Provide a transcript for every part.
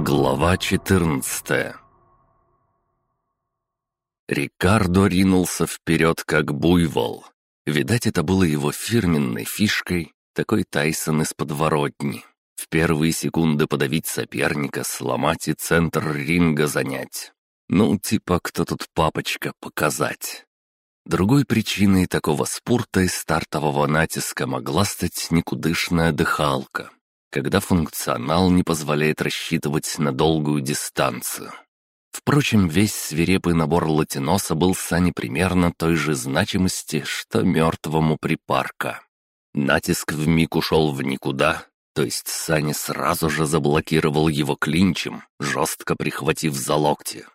Глава 14 Рикардо ринулся вперед, как буйвол. Видать, это было его фирменной фишкой, такой Тайсон из подворотни. В первые секунды подавить соперника, сломать и центр ринга занять. Ну, типа, кто тут папочка, показать. Другой причиной такого спорта и стартового натиска могла стать никудышная дыхалка когда функционал не позволяет рассчитывать на долгую дистанцию. Впрочем, весь свирепый набор латиноса был Сане примерно той же значимости, что мертвому припарка. Натиск вмиг ушел в никуда, то есть Саня сразу же заблокировал его клинчем, жестко прихватив за локти.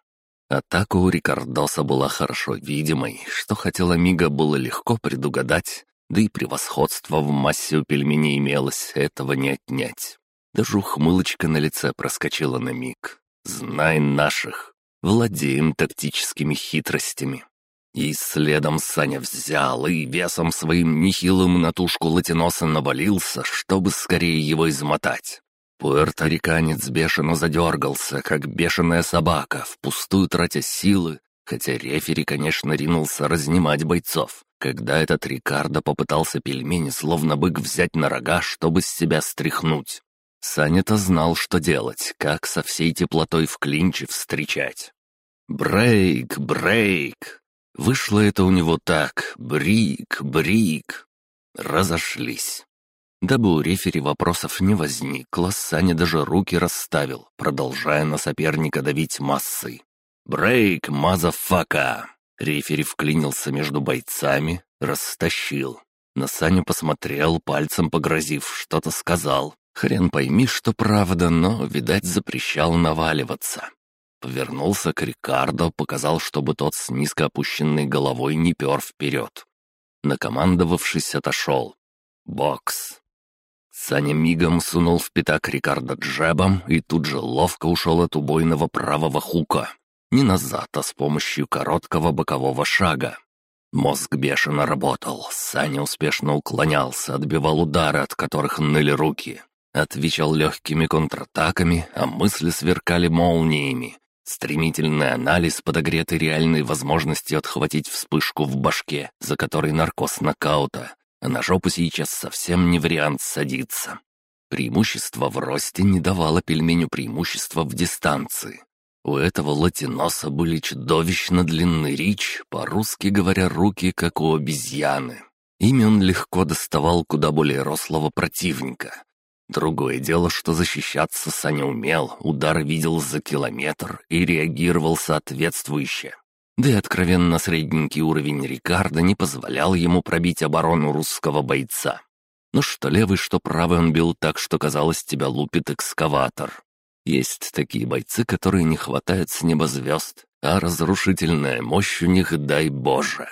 Атака у Рикардоса была хорошо видимой, что хотела Мига было легко предугадать, да и превосходство в массе у пельменей имелось, этого не отнять. Даже ухмылочка на лице проскочила на миг. «Знай наших, владеем тактическими хитростями». И следом Саня взял и весом своим нехилым на тушку латиноса навалился, чтобы скорее его измотать. Пуэрториканец бешено задергался, как бешеная собака, впустую тратя силы, хотя рефери, конечно, ринулся разнимать бойцов, когда этот Рикардо попытался пельмени словно бык взять на рога, чтобы с себя стряхнуть. Саня-то знал, что делать, как со всей теплотой в клинче встречать. «Брейк! Брейк!» Вышло это у него так «Брик! Брик!» Разошлись. Дабы у рефери вопросов не возникло, Саня даже руки расставил, продолжая на соперника давить массой. «Брейк, motherfucker!» Рефери вклинился между бойцами, растащил. На Саню посмотрел, пальцем погрозив, что-то сказал. Хрен пойми, что правда, но, видать, запрещал наваливаться. Повернулся к Рикардо, показал, чтобы тот с низко опущенной головой не пер вперед. Накомандовавшись, отошел. Бокс. Саня мигом сунул в пятак Рикардо джебом и тут же ловко ушел от убойного правого хука. Не назад, а с помощью короткого бокового шага. Мозг бешено работал, Саня успешно уклонялся, отбивал удары, от которых ныли руки. Отвечал легкими контратаками, а мысли сверкали молниями. Стремительный анализ, подогретый реальной возможностью отхватить вспышку в башке, за которой наркоз нокаута, а на жопу сейчас совсем не вариант садиться. Преимущество в росте не давало пельменю преимущества в дистанции. У этого латиноса были чудовищно длинный рич, по-русски говоря, руки, как у обезьяны. Ими он легко доставал куда более рослого противника. Другое дело, что защищаться Саня умел, удар видел за километр и реагировал соответствующе. Да и откровенно средненький уровень Рикардо не позволял ему пробить оборону русского бойца. Но что левый, что правый он бил так, что казалось, тебя лупит экскаватор. Есть такие бойцы, которые не хватают с неба звезд, а разрушительная мощь у них, дай Боже.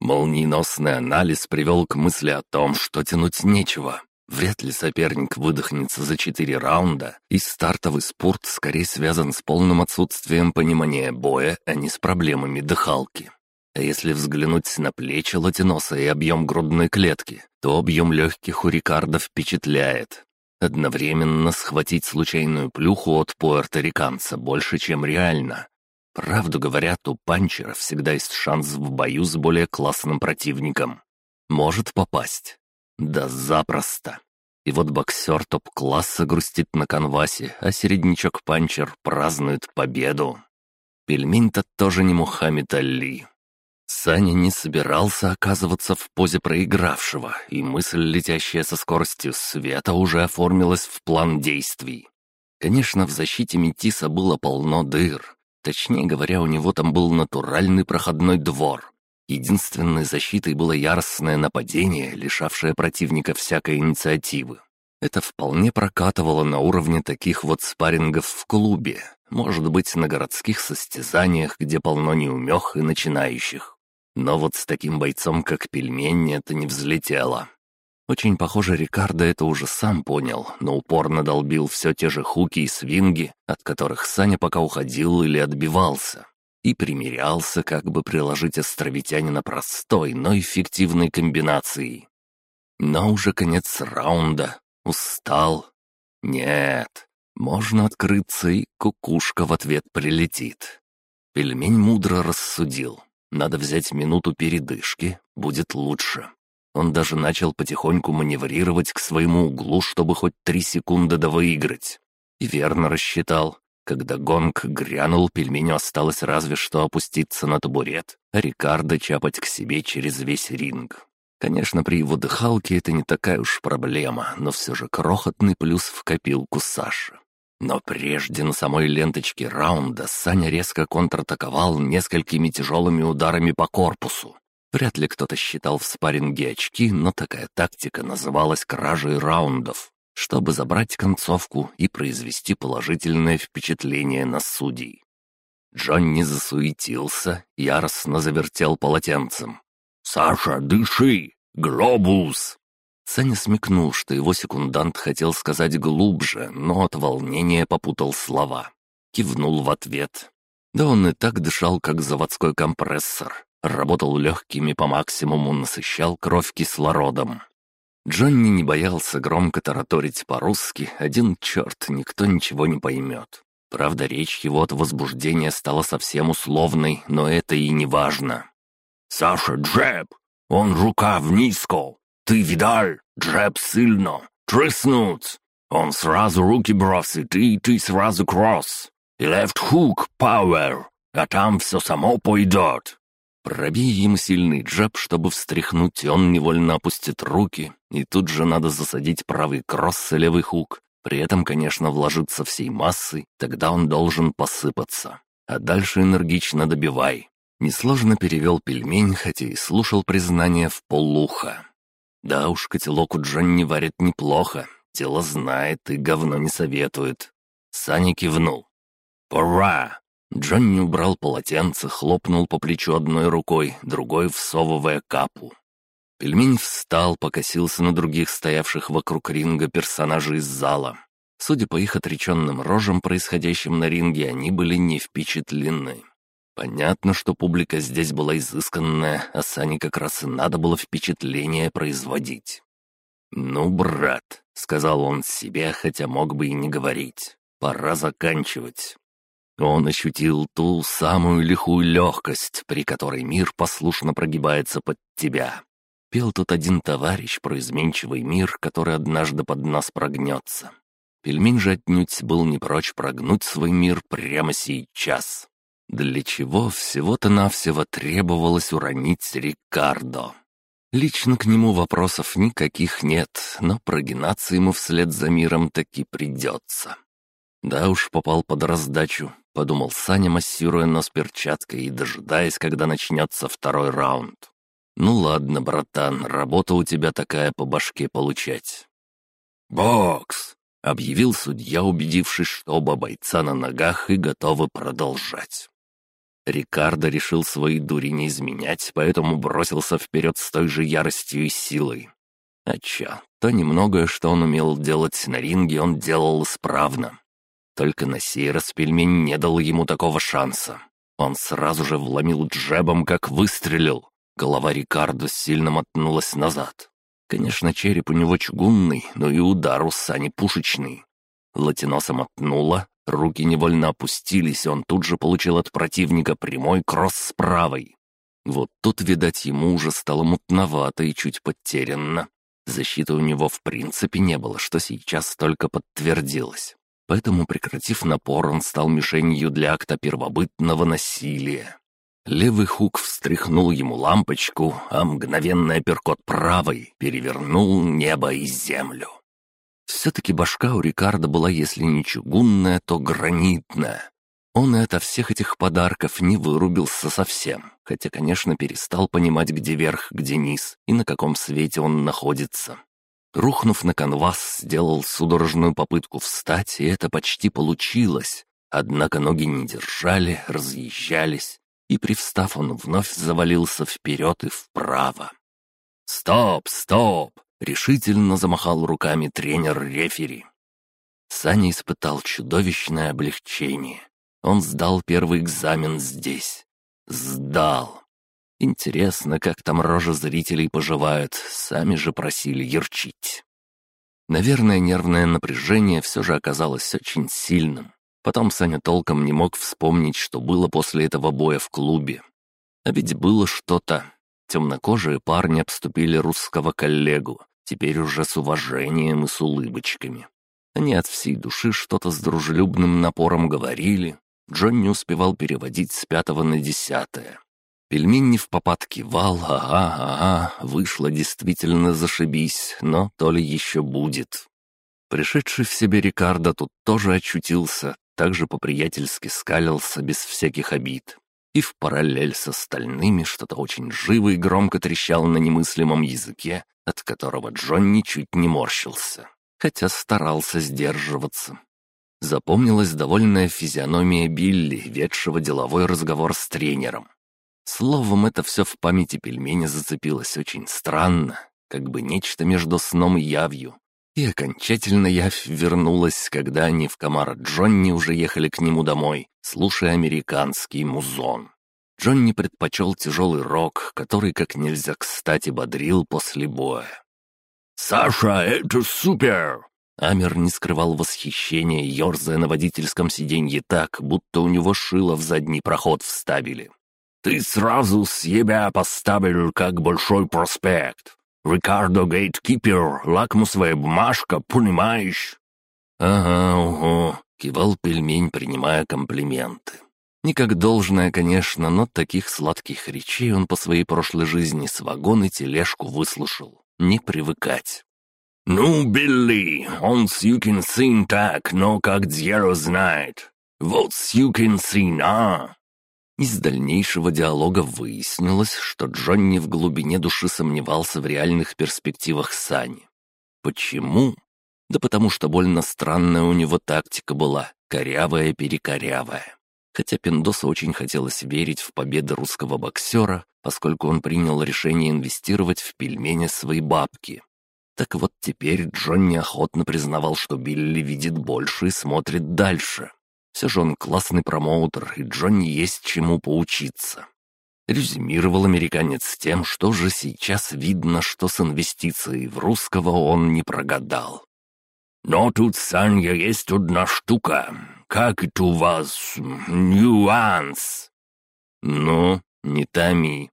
Молниеносный анализ привел к мысли о том, что тянуть нечего. Вряд ли соперник выдохнется за четыре раунда, и стартовый спорт скорее связан с полным отсутствием понимания боя, а не с проблемами дыхалки. А если взглянуть на плечи латиноса и объем грудной клетки, то объем легких у Рикардо впечатляет. Одновременно схватить случайную плюху от пуэрториканца больше, чем реально. Правду говорят, у панчера всегда есть шанс в бою с более классным противником. Может попасть. Да запросто. И вот боксер топ-класса грустит на канвасе, а середнячок-панчер празднует победу. Пельмень-то тоже не Мухаммед Али. Саня не собирался оказываться в позе проигравшего, и мысль, летящая со скоростью света, уже оформилась в план действий. Конечно, в защите Метиса было полно дыр. Точнее говоря, у него там был натуральный проходной двор. Единственной защитой было яростное нападение, лишавшее противника всякой инициативы. Это вполне прокатывало на уровне таких вот спаррингов в клубе, может быть, на городских состязаниях, где полно неумех и начинающих. Но вот с таким бойцом, как пельмень, это не взлетело. Очень похоже, Рикардо это уже сам понял, но упорно долбил все те же хуки и свинги, от которых Саня пока уходил или отбивался. И примерялся, как бы приложить островитянина простой, но эффективной комбинацией. Но уже конец раунда. Устал. Нет. Можно открыться, и кукушка в ответ прилетит. Пельмень мудро рассудил. Надо взять минуту передышки, будет лучше. Он даже начал потихоньку маневрировать к своему углу, чтобы хоть три секунды довыиграть. И верно рассчитал. Когда гонг грянул, пельменю осталось разве что опуститься на табурет, а Рикардо чапать к себе через весь ринг. Конечно, при его дыхалке это не такая уж проблема, но все же крохотный плюс в копилку Саши. Но прежде на самой ленточке раунда Саня резко контратаковал несколькими тяжелыми ударами по корпусу. Вряд ли кто-то считал в спарринге очки, но такая тактика называлась кражей раундов, чтобы забрать концовку и произвести положительное впечатление на судей. Джонни засуетился, яростно завертел полотенцем. «Саша, дыши! Глобус!» Саня смекнул, что его секундант хотел сказать глубже, но от волнения попутал слова. Кивнул в ответ. Да он и так дышал, как заводской компрессор. Работал легкими по максимуму, насыщал кровь кислородом. Джонни не боялся громко тараторить по-русски, один черт, никто ничего не поймет. Правда, речь его от возбуждения стала совсем условной, но это и не важно. «Саша, джеб! Он рука внизко! Ты видал? Джеб сильно! Тряснуть! Он сразу руки бросит, и ты сразу кросс! И лефт хук, пауэр! А там все само пойдет!» Пробей ему сильный джеб, чтобы встряхнуть, и он невольно опустит руки, и тут же надо засадить правый кросс и левый хук. При этом, конечно, вложиться всей массой, тогда он должен посыпаться. А дальше энергично добивай. Несложно перевел пельмень, хотя и слушал признание в полуха. Да уж, котелок у Джонни варит неплохо, тело знает и говно не советует. Саня кивнул. «Пора!» Джонни убрал полотенце, хлопнул по плечу одной рукой, другой всовывая капу. Пельмень встал, покосился на других стоявших вокруг ринга персонажей из зала. Судя по их отреченным рожам, происходящим на ринге, они были не впечатлены. Понятно, что публика здесь была изысканная, а Сане как раз и надо было впечатление производить. «Ну, брат», — сказал он себе, хотя мог бы и не говорить, — «пора заканчивать». Он ощутил ту самую лихую легкость, при которой мир послушно прогибается под тебя. Пел тут один товарищ про изменчивый мир, который однажды под нас прогнется. Пельмень же отнюдь был не прочь прогнуть свой мир прямо сейчас для чего всего-то навсего требовалось уронить Рикардо. Лично к нему вопросов никаких нет, но прогинаться ему вслед за миром таки придется. Да уж, попал под раздачу, подумал Саня, массируя нос перчаткой и дожидаясь, когда начнется второй раунд. Ну ладно, братан, работа у тебя такая по башке получать. «Бокс!» — объявил судья, убедившись, что оба бойца на ногах и готовы продолжать. Рикардо решил свои дури не изменять, поэтому бросился вперед с той же яростью и силой. А чё, то немногое, что он умел делать на ринге, он делал исправно. Только на сей раз пельмень не дал ему такого шанса. Он сразу же вломил джебом, как выстрелил. Голова Рикардо сильно мотнулась назад. Конечно, череп у него чугунный, но и удар у Сани пушечный. Латиноса мотнула, Руки невольно опустились, и он тут же получил от противника прямой кросс с правой. Вот тут, видать, ему уже стало мутновато и чуть потерянно. Защиты у него в принципе не было, что сейчас только подтвердилось. Поэтому, прекратив напор, он стал мишенью для акта первобытного насилия. Левый хук встряхнул ему лампочку, а мгновенный апперкот правой перевернул небо и землю. Все-таки башка у Рикардо была, если не чугунная, то гранитная. Он и от всех этих подарков не вырубился совсем, хотя, конечно, перестал понимать, где верх, где низ и на каком свете он находится. Рухнув на канвас, сделал судорожную попытку встать, и это почти получилось. Однако ноги не держали, разъезжались, и, привстав, он вновь завалился вперед и вправо. «Стоп, стоп!» Решительно замахал руками тренер-рефери. Саня испытал чудовищное облегчение. Он сдал первый экзамен здесь. Сдал. Интересно, как там рожи зрителей поживают, сами же просили ярчить. Наверное, нервное напряжение все же оказалось очень сильным. Потом Саня толком не мог вспомнить, что было после этого боя в клубе. А ведь было что-то. Темнокожие парни обступили русского коллегу, теперь уже с уважением и с улыбочками. Они от всей души что-то с дружелюбным напором говорили. Джон не успевал переводить с пятого на десятое. Пельмень не в попад кивал, ага, ага, вышло действительно зашибись, но то ли еще будет. Пришедший в себе Рикардо тут тоже очутился, также по-приятельски скалился без всяких обид. И в параллель с остальными что-то очень живо и громко трещало на немыслимом языке, от которого Джон ничуть не морщился, хотя старался сдерживаться. Запомнилась довольная физиономия Билли, ведшего деловой разговор с тренером. Словом, это все в памяти пельменя зацепилось очень странно, как бы нечто между сном и явью. И окончательно явь вернулась, когда они в Камара Джонни уже ехали к нему домой, слушая американский музон. Джонни предпочел тяжелый рок, который как нельзя кстати бодрил после боя. «Саша, это супер!» Амер не скрывал восхищения, ерзая на водительском сиденье так, будто у него шило в задний проход вставили. Ты сразу себя поставил как большой проспект. Рикардо Гейткипер, лакмусовая бумажка, понимаешь?» «Ага, угу», — кивал пельмень, принимая комплименты. Не как должное, конечно, но таких сладких речей он по своей прошлой жизни с вагон и тележку выслушал. Не привыкать. «Ну, Билли, он сюкин сын так, но как дьявол знает. Вот сюкин сын, а!» Из дальнейшего диалога выяснилось, что Джонни в глубине души сомневался в реальных перспективах Сани. Почему? Да потому что больно странная у него тактика была, корявая-перекорявая. Хотя Пиндосу очень хотелось верить в победы русского боксера, поскольку он принял решение инвестировать в пельмени свои бабки. Так вот теперь Джонни охотно признавал, что Билли видит больше и смотрит дальше. Все же он классный промоутер, и Джонни есть чему поучиться. Резюмировал американец тем, что уже сейчас видно, что с инвестицией в русского он не прогадал. «Но тут, Саня, есть одна штука. Как это у вас? Нюанс!» «Ну, не томи».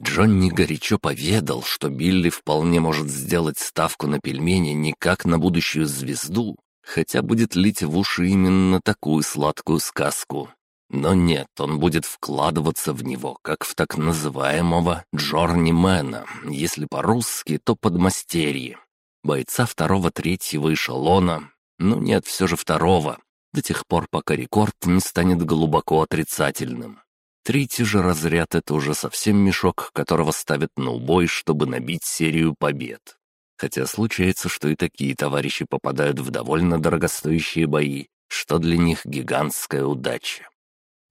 Джонни горячо поведал, что Билли вполне может сделать ставку на пельмени не как на будущую звезду, хотя будет лить в уши именно такую сладкую сказку. Но нет, он будет вкладываться в него, как в так называемого Джорнимена, если по-русски, то подмастерье. Бойца второго-третьего эшелона, ну нет, все же второго, до тех пор, пока рекорд не станет глубоко отрицательным. Третий же разряд — это уже совсем мешок, которого ставят на убой, чтобы набить серию побед. Хотя случается, что и такие товарищи попадают в довольно дорогостоящие бои, что для них гигантская удача.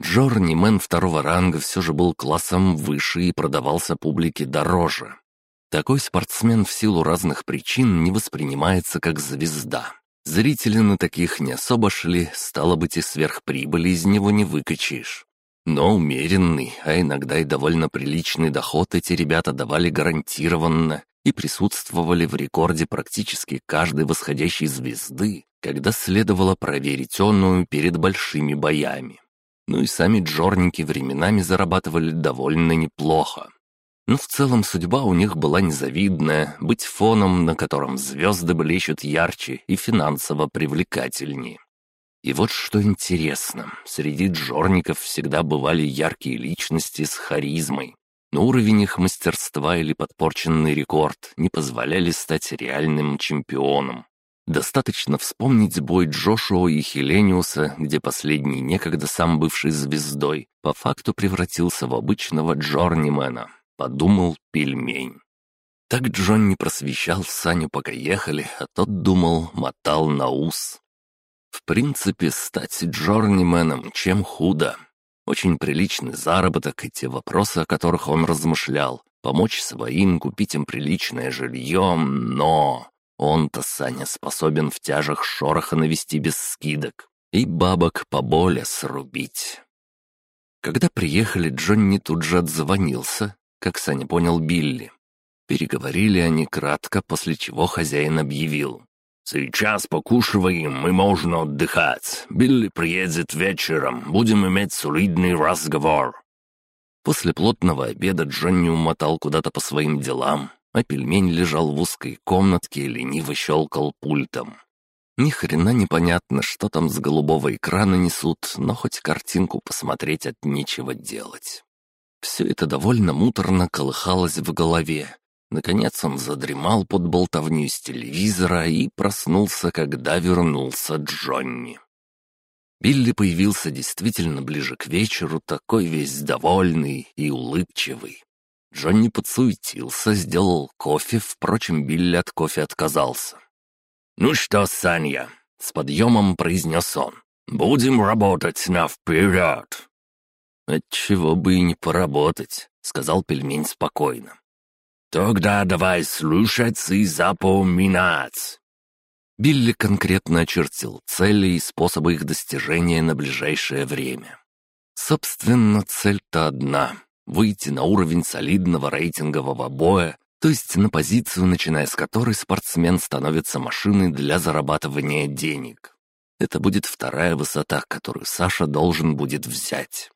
Джорни Мэн второго ранга все же был классом выше и продавался публике дороже. Такой спортсмен в силу разных причин не воспринимается как звезда. Зрители на таких не особо шли, стало быть, и сверхприбыли из него не выкачаешь. Но умеренный, а иногда и довольно приличный доход эти ребята давали гарантированно и присутствовали в рекорде практически каждой восходящей звезды, когда следовало проверить онную перед большими боями. Ну и сами джорники временами зарабатывали довольно неплохо. Но в целом судьба у них была незавидная, быть фоном, на котором звезды блещут ярче и финансово привлекательнее. И вот что интересно, среди джорников всегда бывали яркие личности с харизмой, но уровень их мастерства или подпорченный рекорд не позволяли стать реальным чемпионом. Достаточно вспомнить бой Джошуа и Хелениуса, где последний, некогда сам бывший звездой, по факту превратился в обычного Джорнимена, подумал пельмень. Так Джон просвещал Саню, пока ехали, а тот думал, мотал на ус. В принципе, стать джорнименом чем худо. Очень приличный заработок и те вопросы, о которых он размышлял. Помочь своим, купить им приличное жилье, но... Он-то, Саня, способен в тяжах шороха навести без скидок и бабок поболе срубить. Когда приехали, Джонни тут же отзвонился, как Саня понял Билли. Переговорили они кратко, после чего хозяин объявил. «Сейчас покушиваем, и можно отдыхать. Билли приедет вечером, будем иметь солидный разговор». После плотного обеда Джонни умотал куда-то по своим делам, а пельмень лежал в узкой комнатке и лениво щелкал пультом. Ни хрена непонятно, что там с голубого экрана несут, но хоть картинку посмотреть от нечего делать. Все это довольно муторно колыхалось в голове, Наконец он задремал под болтовню из телевизора и проснулся, когда вернулся Джонни. Билли появился действительно ближе к вечеру, такой весь довольный и улыбчивый. Джонни подсуетился, сделал кофе, впрочем, Билли от кофе отказался. «Ну что, Саня?» — с подъемом произнес он. «Будем работать на вперед!» «Отчего бы и не поработать», — сказал пельмень спокойно. «Тогда давай слушать и запоминать». Билли конкретно очертил цели и способы их достижения на ближайшее время. Собственно, цель-то одна — выйти на уровень солидного рейтингового боя, то есть на позицию, начиная с которой спортсмен становится машиной для зарабатывания денег. Это будет вторая высота, которую Саша должен будет взять.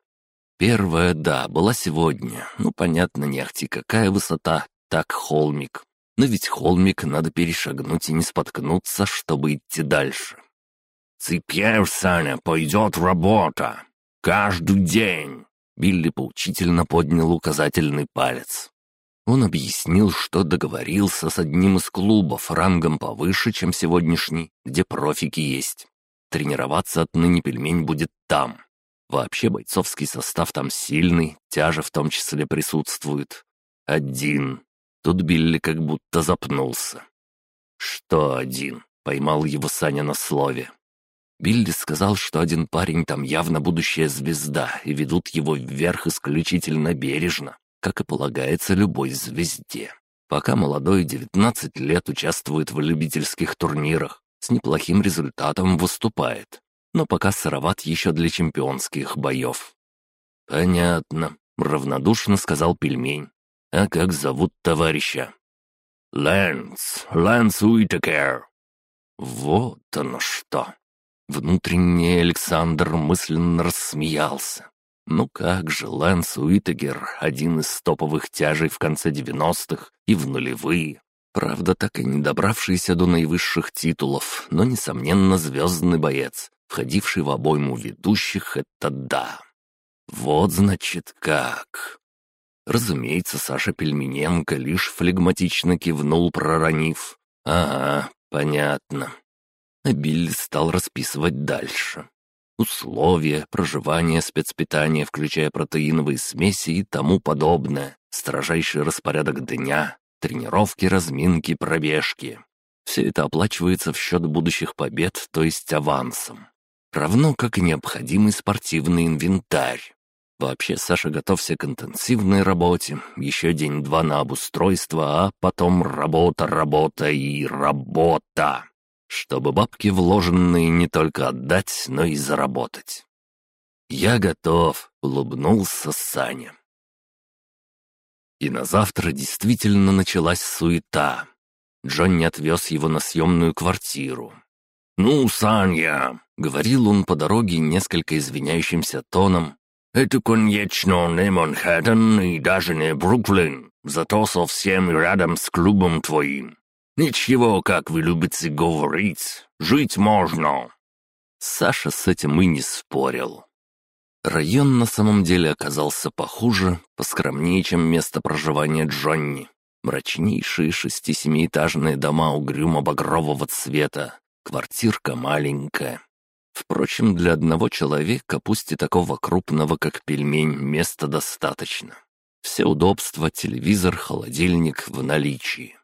Первая, да, была сегодня. Ну, понятно, не ахти какая высота, так холмик. Но ведь холмик надо перешагнуть и не споткнуться, чтобы идти дальше. «Теперь, Саня, пойдет работа. Каждый день!» Билли поучительно поднял указательный палец. Он объяснил, что договорился с одним из клубов рангом повыше, чем сегодняшний, где профики есть. Тренироваться отныне пельмень будет там. Вообще бойцовский состав там сильный, тяжа в том числе присутствует. Один. Тут Билли как будто запнулся. «Что один?» — поймал его Саня на слове. Билли сказал, что один парень там явно будущая звезда, и ведут его вверх исключительно бережно, как и полагается любой звезде. Пока молодой 19 лет участвует в любительских турнирах, с неплохим результатом выступает, но пока сыроват еще для чемпионских боев. «Понятно», — равнодушно сказал пельмень. «А как зовут товарища?» «Лэнс, Лэнс Уитакер». «Вот оно что!» Внутренний Александр мысленно рассмеялся. Ну как же, Лэнс Уитагер, один из топовых тяжей в конце девяностых и в нулевые. Правда, так и не добравшийся до наивысших титулов, но, несомненно, звездный боец, входивший в обойму ведущих, это да. Вот значит как. Разумеется, Саша Пельмененко лишь флегматично кивнул, проронив. «Ага, понятно». А Билли стал расписывать дальше. Условия, проживания, спецпитания, включая протеиновые смеси и тому подобное, строжайший распорядок дня, тренировки, разминки, пробежки. Все это оплачивается в счет будущих побед, то есть авансом. Равно как и необходимый спортивный инвентарь. Вообще, Саша, готовься к интенсивной работе. Еще день-два на обустройство, а потом работа, работа и работа. Чтобы бабки вложенные не только отдать, но и заработать. «Я готов», — улыбнулся Саня. И на завтра действительно началась суета. Джонни отвез его на съемную квартиру. «Ну, Саня», — говорил он по дороге несколько извиняющимся тоном, это, конечно, не Манхэттен и даже не Бруклин, зато совсем рядом с клубом твоим. Ничего, как вы любите говорить, жить можно». Саша с этим и не спорил. Район на самом деле оказался похуже, поскромнее, чем место проживания Джонни. Мрачнейшие шести-семиэтажные дома угрюмо-багрового цвета, квартирка маленькая. Впрочем, для одного человека, пусть и такого крупного, как пельмень, места достаточно. Все удобства, телевизор, холодильник в наличии.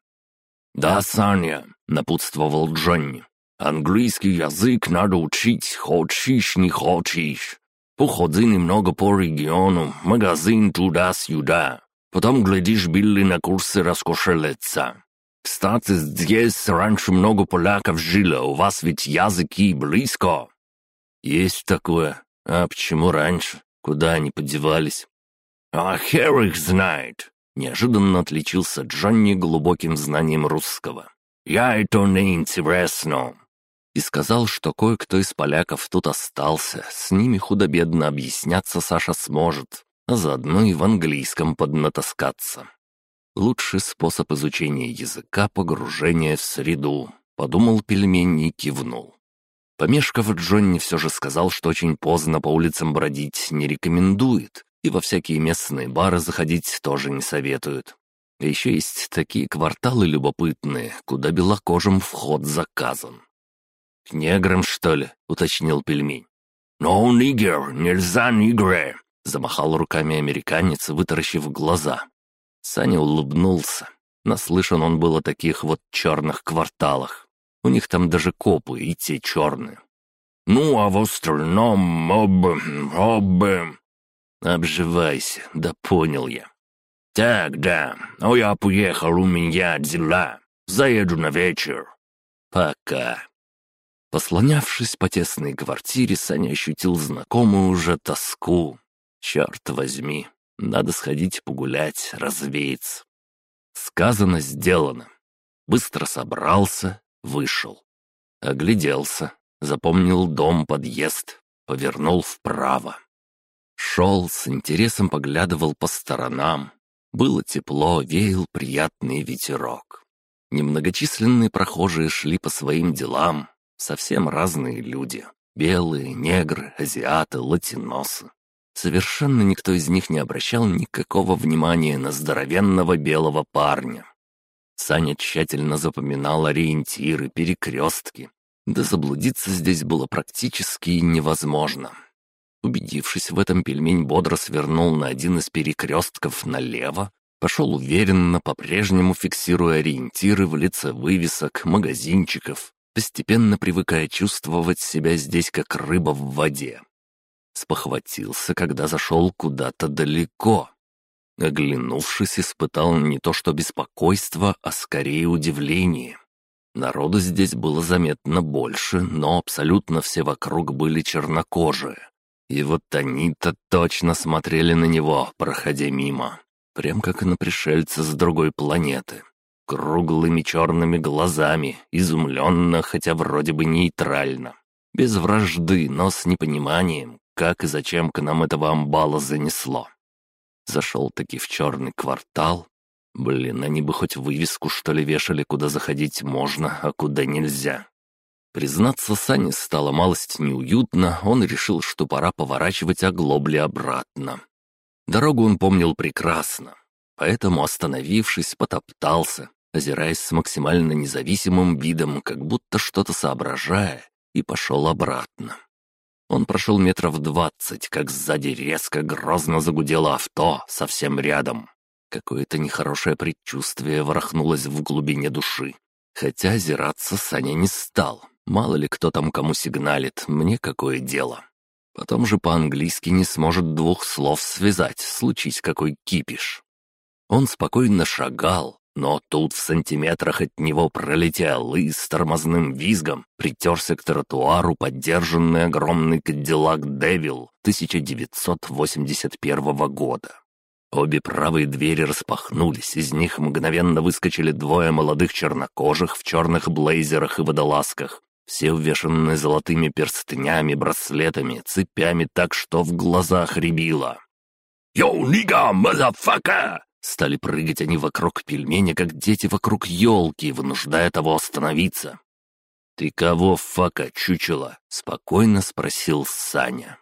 «Да, Саня», — напутствовал Джонни, — «английский язык надо учить, хочешь, не хочешь. Походи немного по региону, магазин туда-сюда. Потом, глядишь, Билли на курсы раскошелиться. Кстати, здесь раньше много поляков жило, у вас ведь языки близко». «Есть такое. А почему раньше? Куда они подевались?» «А хер их знает!» Неожиданно отличился Джонни глубоким знанием русского. Я это не интересно!» И сказал, что кое-кто из поляков тут остался, с ними худо-бедно объясняться Саша сможет, а заодно и в английском поднатаскаться. Лучший способ изучения языка — погружение в среду, подумал пельмень и кивнул. Помешков, Джонни все же сказал, что очень поздно по улицам бродить не рекомендует, и во всякие местные бары заходить тоже не советуют. А еще есть такие кварталы любопытные, куда белокожим вход заказан. «К неграм, что ли?» — уточнил пельмень. «No, нигер, нельзя нигре!» — замахал руками американец, вытаращив глаза. Саня улыбнулся. Наслышан он был о таких вот черных кварталах. У них там даже копы и те черные. «Ну, а в остальном об... об...» «Обживайся, да понял я». «Так, да, ну я поехал, у меня дела. Заеду на вечер». «Пока». Послонявшись по тесной квартире, Саня ощутил знакомую уже тоску. «Черт возьми, надо сходить погулять, развеяться». Сказано, сделано. Быстро собрался, вышел. Огляделся, запомнил дом, подъезд, повернул вправо. Шел, с интересом поглядывал по сторонам. Было тепло, веял приятный ветерок. Немногочисленные прохожие шли по своим делам, совсем разные люди. Белые, негры, азиаты, латиносы. Совершенно никто из них не обращал никакого внимания на здоровенного белого парня. Саня тщательно запоминал ориентиры, перекрестки. Да заблудиться здесь было практически невозможно. Убедившись в этом, пельмень бодро свернул на один из перекрестков налево, пошел уверенно, по-прежнему фиксируя ориентиры в лице вывесок, магазинчиков, постепенно привыкая чувствовать себя здесь как рыба в воде. Спохватился, когда зашел куда-то далеко. Оглянувшись, испытал не то что беспокойство, а скорее удивление. Народу здесь было заметно больше, но абсолютно все вокруг были чернокожие. И вот они-то точно смотрели на него, проходя мимо. Прям как на пришельца с другой планеты. Круглыми черными глазами, изумленно, хотя вроде бы нейтрально. Без вражды, но с непониманием, как и зачем к нам этого амбала занесло. Зашел-таки в черный квартал. Блин, они бы хоть вывеску, что ли, вешали, куда заходить можно, а куда нельзя. Признаться, Сане стало малость неуютно, он решил, что пора поворачивать оглобли обратно. Дорогу он помнил прекрасно, поэтому, остановившись, потоптался, озираясь с максимально независимым видом, как будто что-то соображая, и пошел обратно. Он прошел метров двадцать, как сзади резко грозно загудело авто совсем рядом. Какое-то нехорошее предчувствие ворохнулось в глубине души. Хотя озираться Саня не стал. Мало ли кто там кому сигналит, мне какое дело. Потом же по-английски не сможет двух слов связать, случись какой кипиш. Он спокойно шагал, но тут в сантиметрах от него пролетел и с тормозным визгом притерся к тротуару поддержанный огромный Кадиллак Девил 1981 года. Обе правые двери распахнулись, из них мгновенно выскочили двое молодых чернокожих в черных блейзерах и водолазках, все увешанные золотыми перстнями, браслетами, цепями так, что в глазах рябило. «Yo, nigga, motherfucker!» Стали прыгать они вокруг пельменя, как дети вокруг елки, вынуждая того остановиться. «Ты кого, фака, чучело?» — спокойно спросил Саня.